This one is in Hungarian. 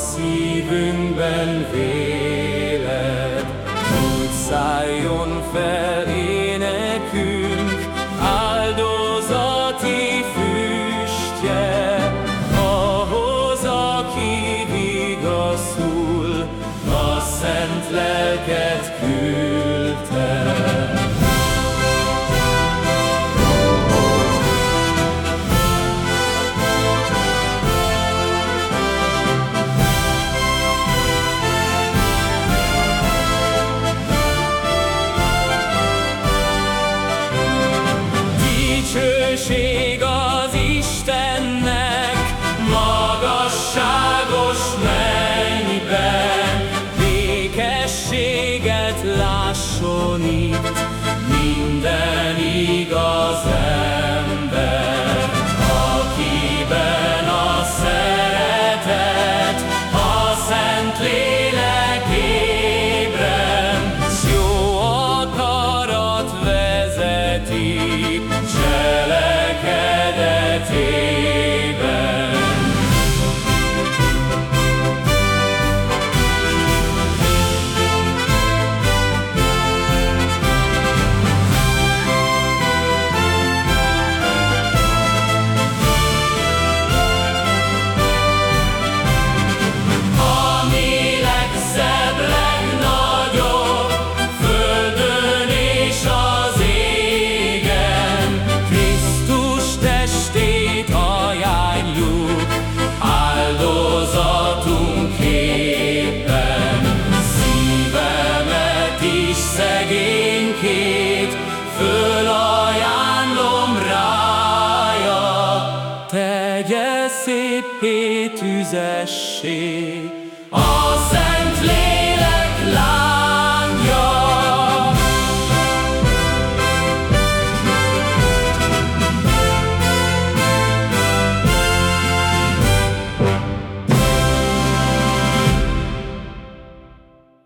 szívünkben véled, úgy szálljon fel énekünk, áldozati füstje, ahhoz, aki vigaszul, a szent lelket sonít tegye széppé tüzessé a szent lélek.